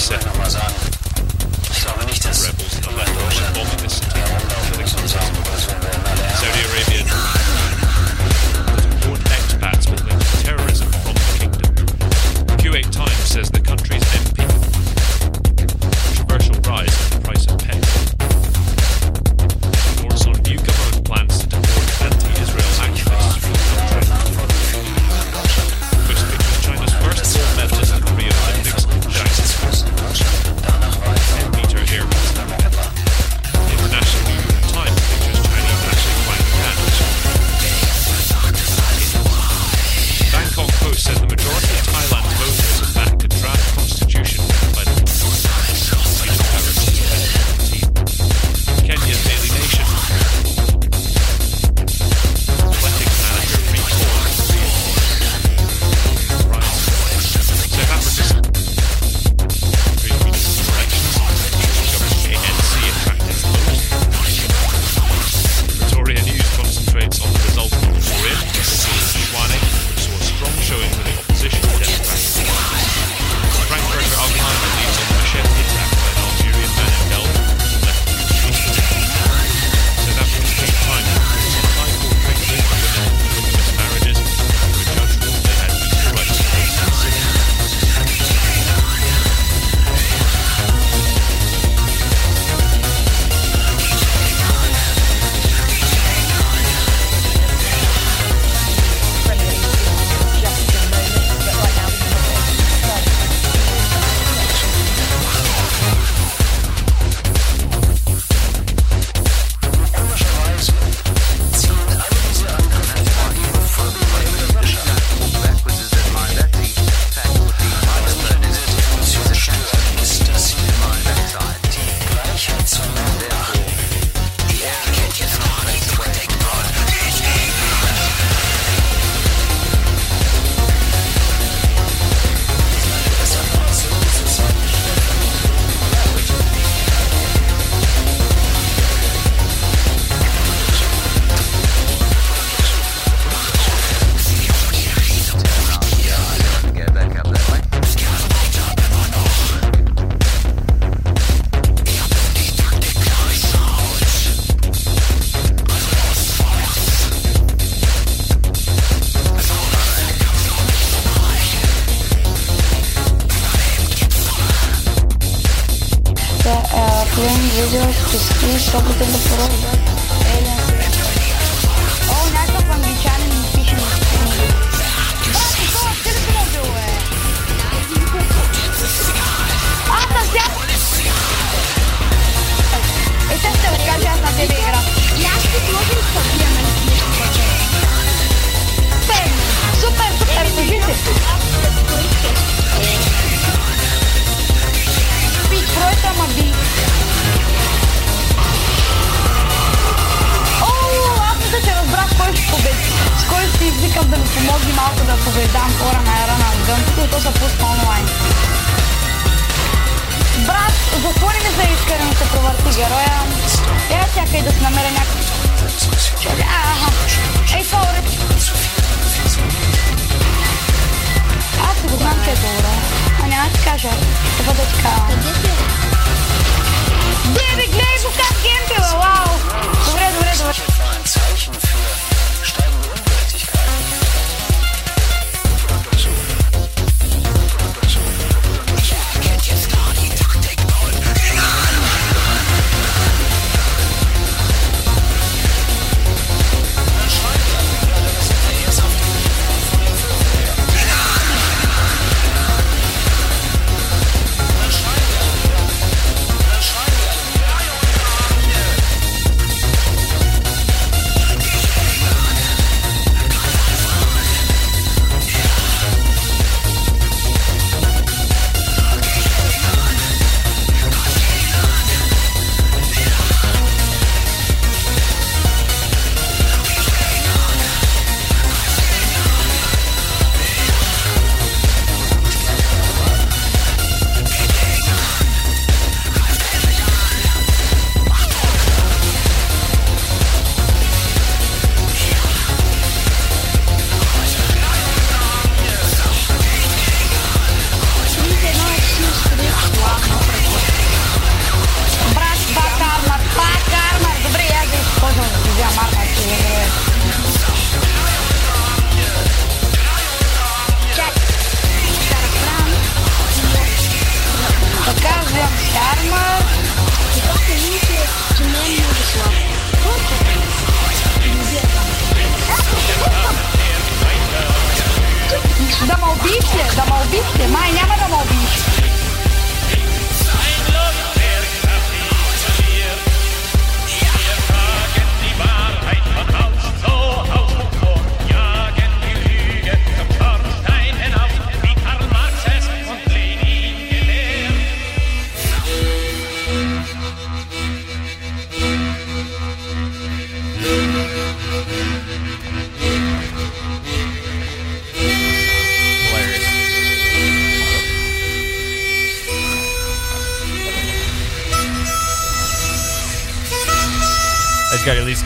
UK's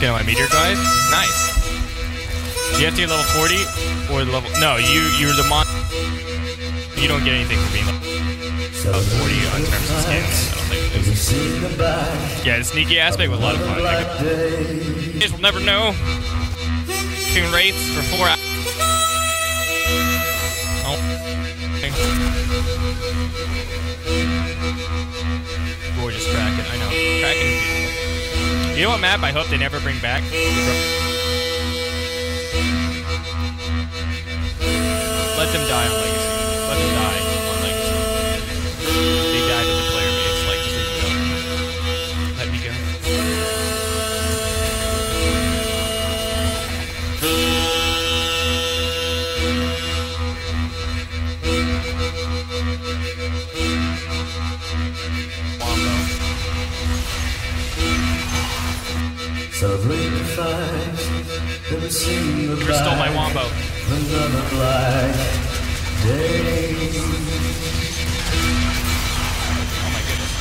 just got at least get on my meteor drive. Nice. Do you have to get level 40 or level? No, you you're the mon. You don't get anything from being level 40 on terms of skins. I don't think. Yeah, the sneaky aspect was a lot of fun. Like, you guys will never know. Doing rates for four hours. Oh. Gorgeous Kraken. I know. Kraken is beautiful. You know what map I hope they never bring back? Let them die on. Celebrate the fight, never You stole my Wombo. Another black day. Oh my goodness.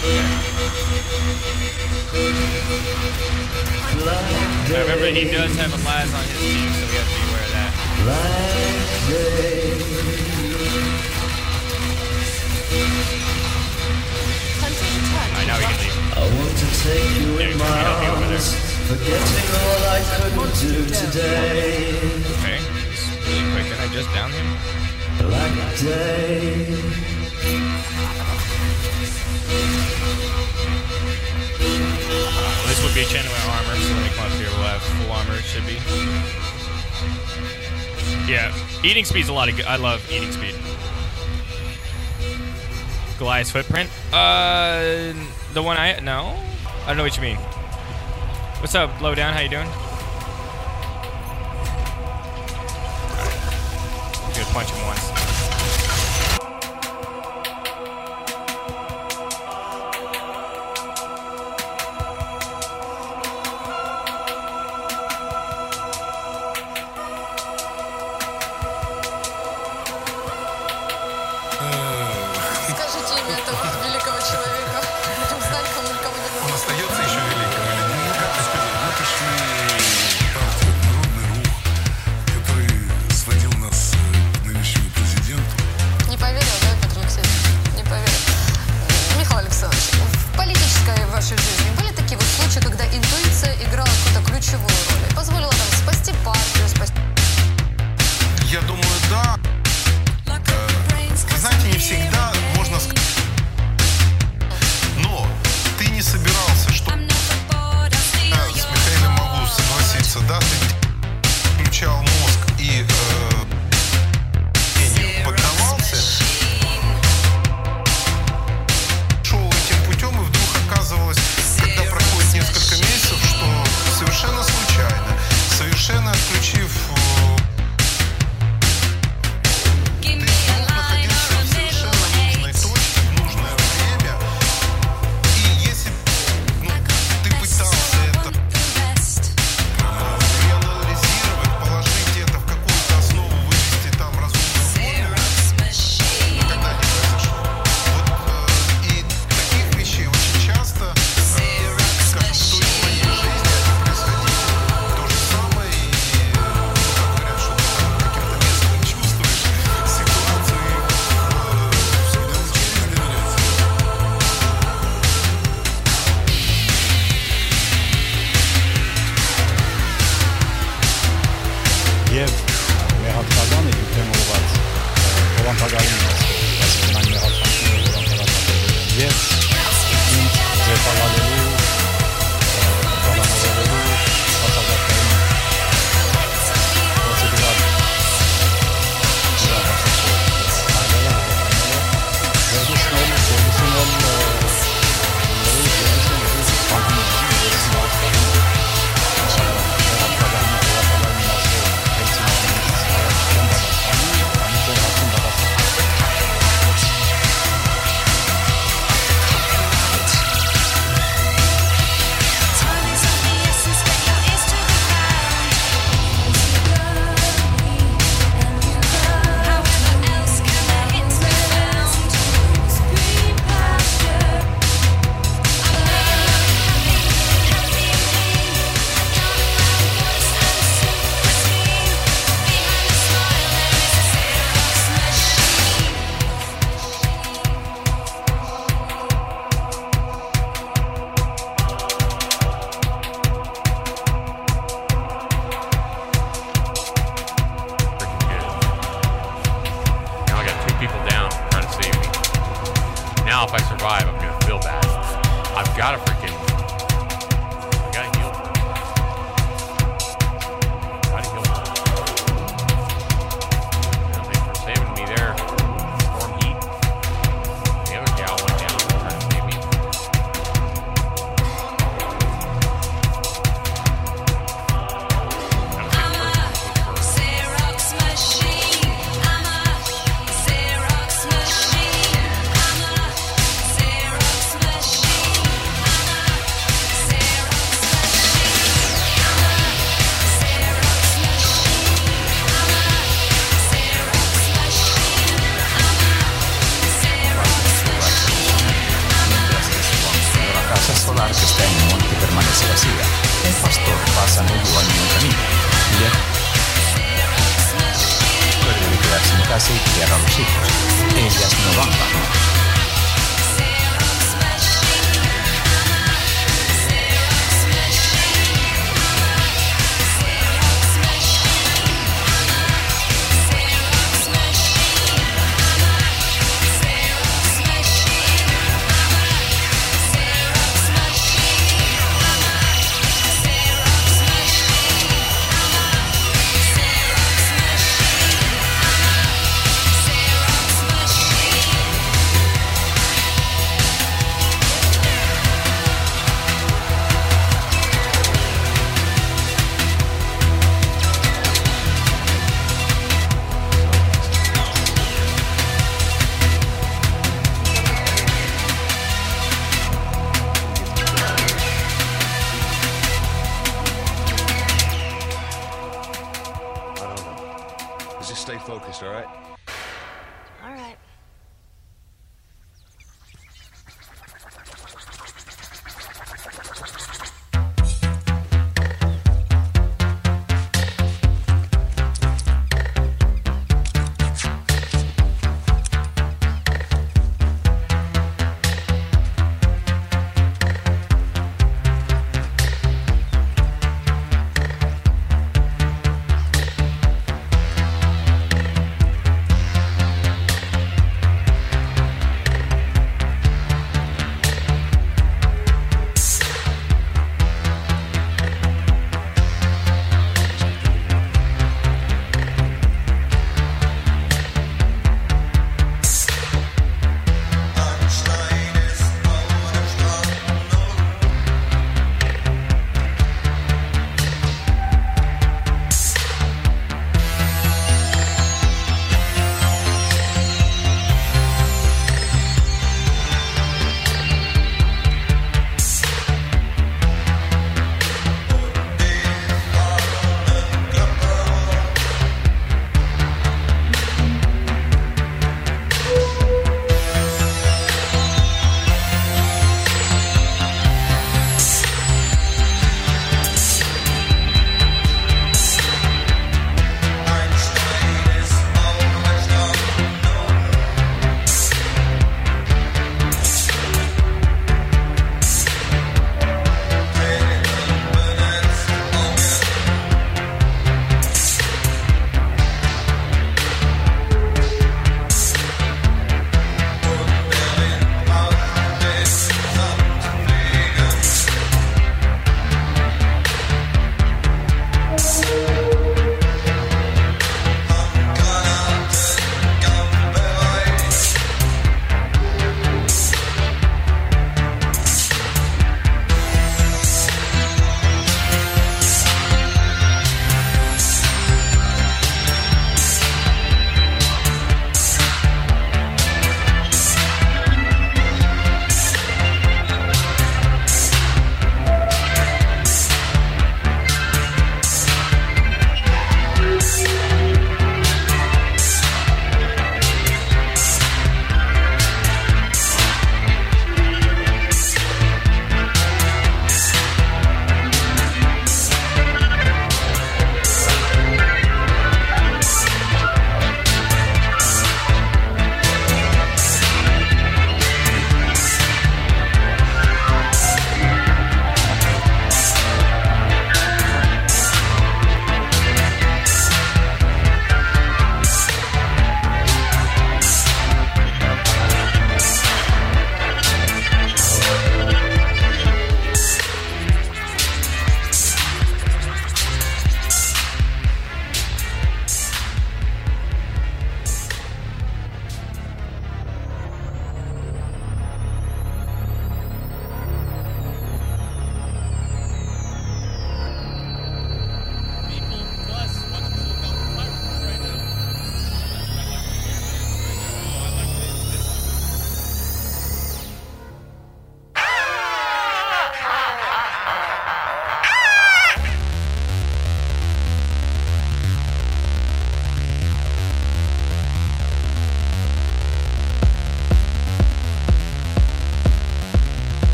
I remember he does have a Laz on his team, so we have to be aware of that. black day. I know he can leave. I want to take you Yeah, in my can help me over there. arms, forgetting all I couldn't do today. Okay, just really quick. Did I just down him? Black day. Well, this would be genuine armor, so when they come up here, we'll have full armor. It should be. Yeah, eating speed's a lot of good. I love eating speed. Goliath's footprint? Uh, the one I no, I don't know what you mean. What's up, low down? How you doing? Good punch him once.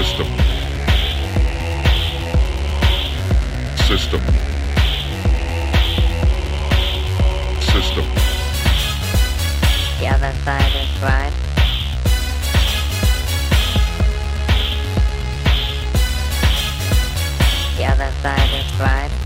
System. System. System. The other side is right. The other side is right.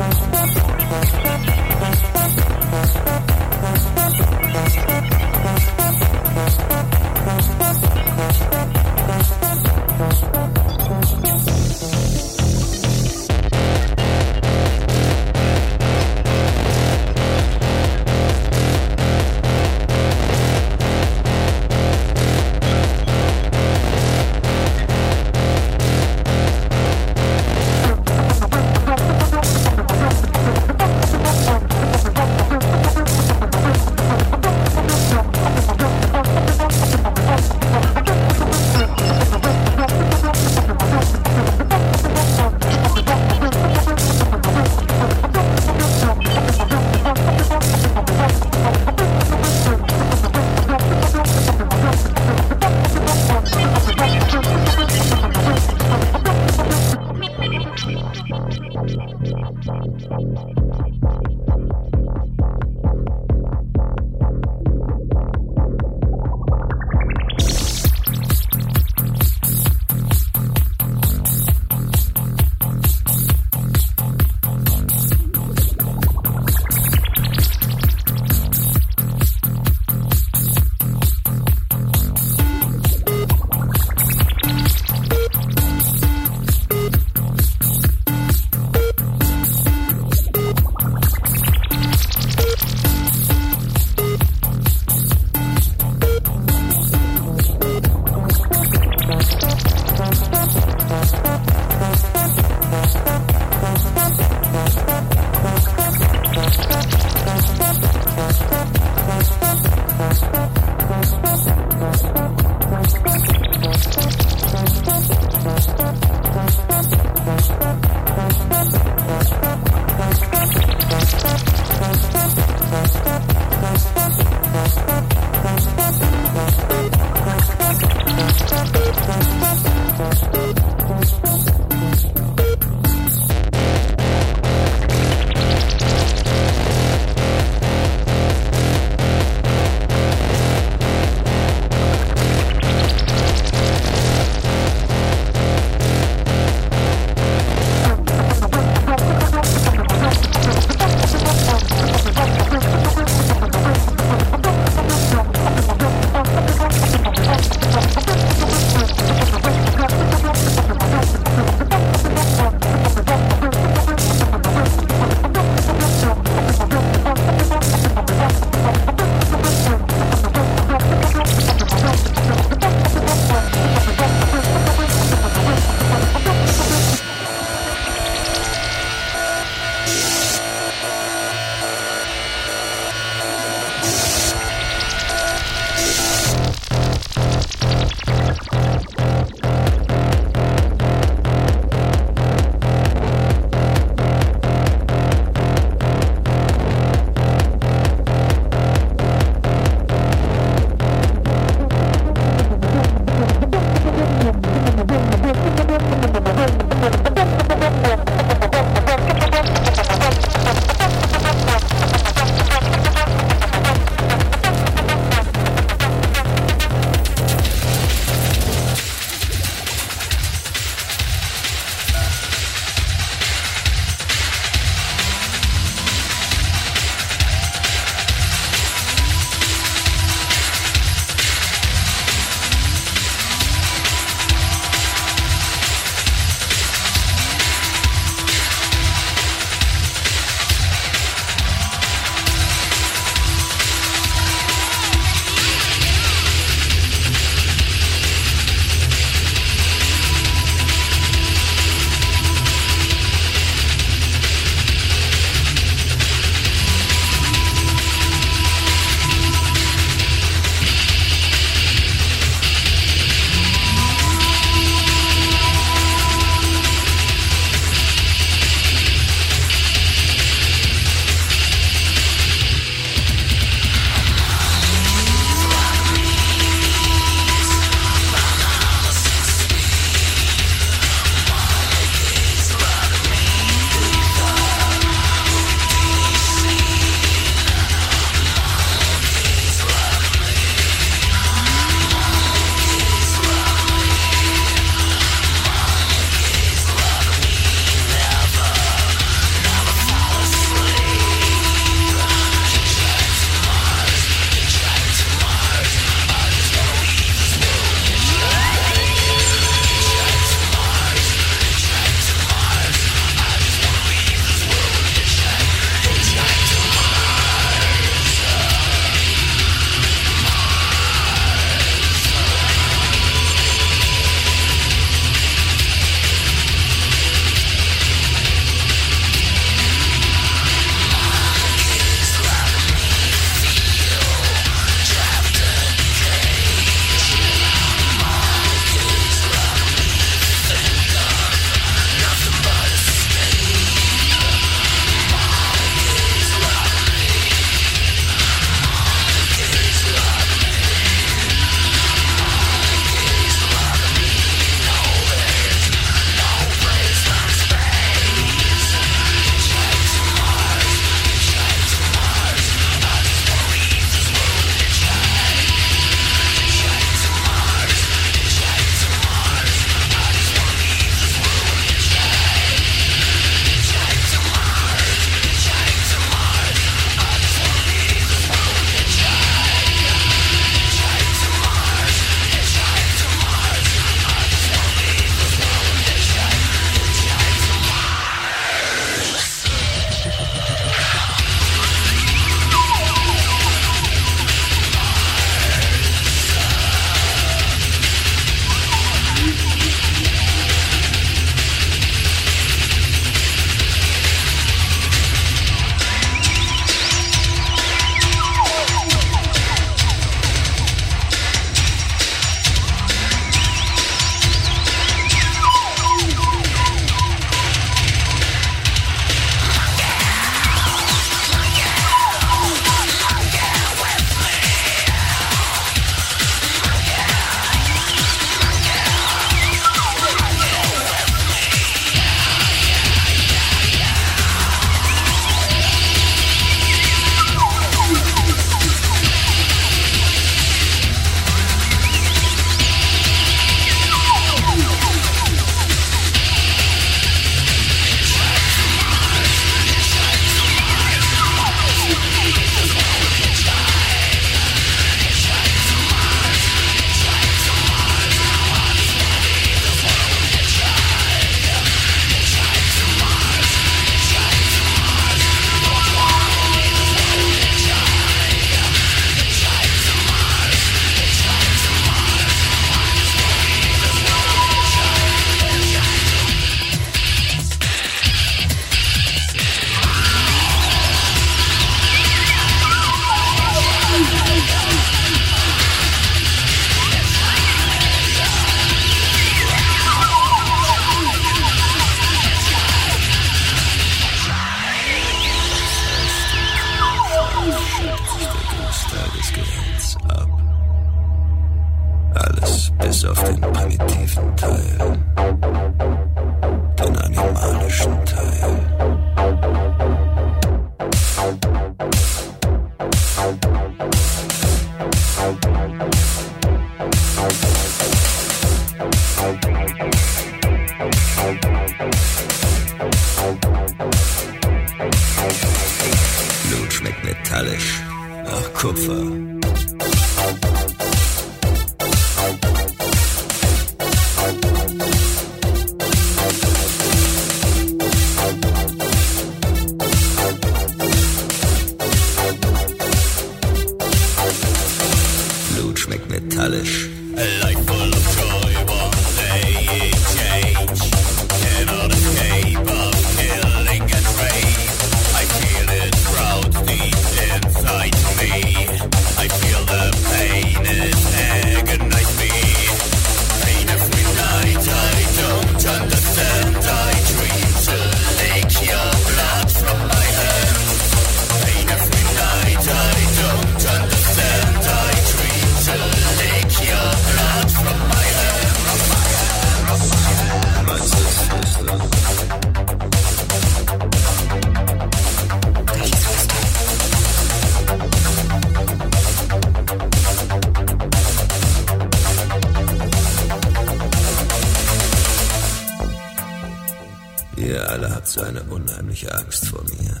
unheimliche Angst vor mir.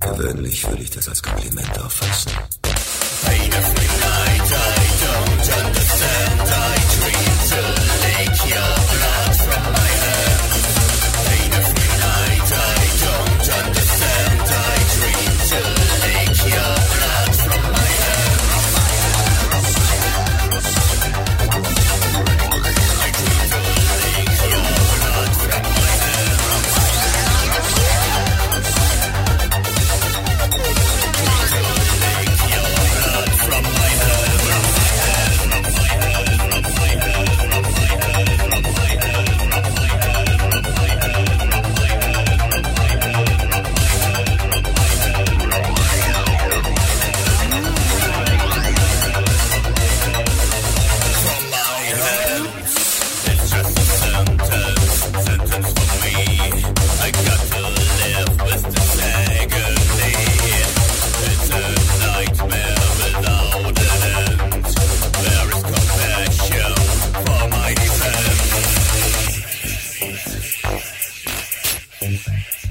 Gewöhnlich würde ich das als Kompliment auffassen. Thanks.